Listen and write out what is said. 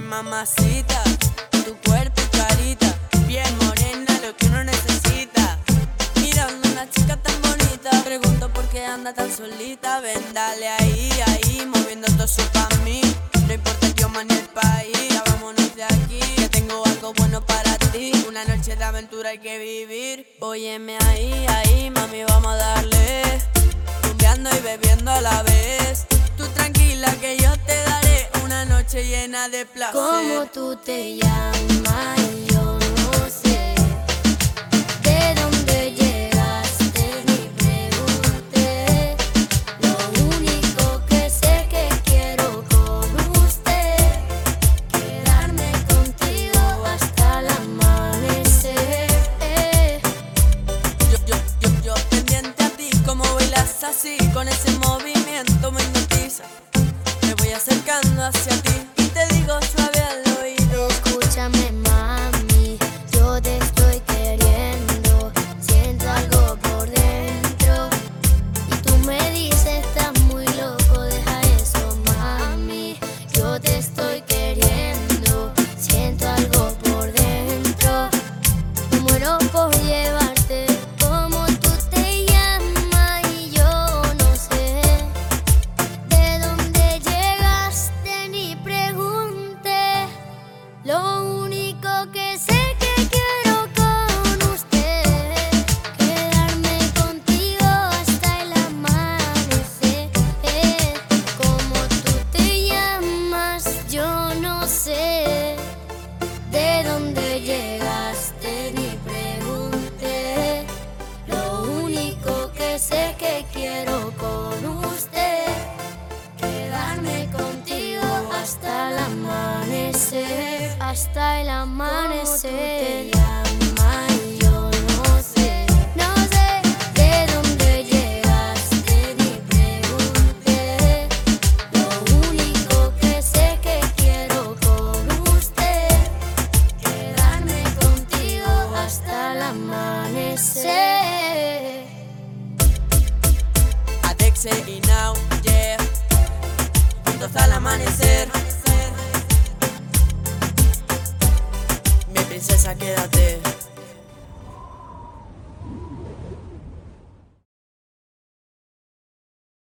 Mamacita, tu cuerpo y carita, bien morena, lo que uno necesita. Mirando una chica tan bonita, pregunto por qué anda tan solita. Ven, dale ahí, ahí, moviendo todo eso pa' mí. No importa el idioma ni el país, ya vámonos de aquí. Que tengo algo bueno para ti, una noche de aventura hay que vivir. Óyeme ahí, ahí, mami, vamos a darle. Rumbeando y bebiendo a la vez. Noche llena de placer. ¿Cómo tú te llamas? Yo no sé. ¿De dónde llegaste? Ni pregunté. Lo único que sé que quiero con usted. Quedarme contigo hasta el amanecer. Eh. Yo, yo, yo, yo pendiente a ti, como bailas así, con ese movimiento me hipnotiza. Me voy acercando hacia ti contigo hasta el amanecer. Adexe y now, yeah. Juntos al amanecer. princesa, quédate.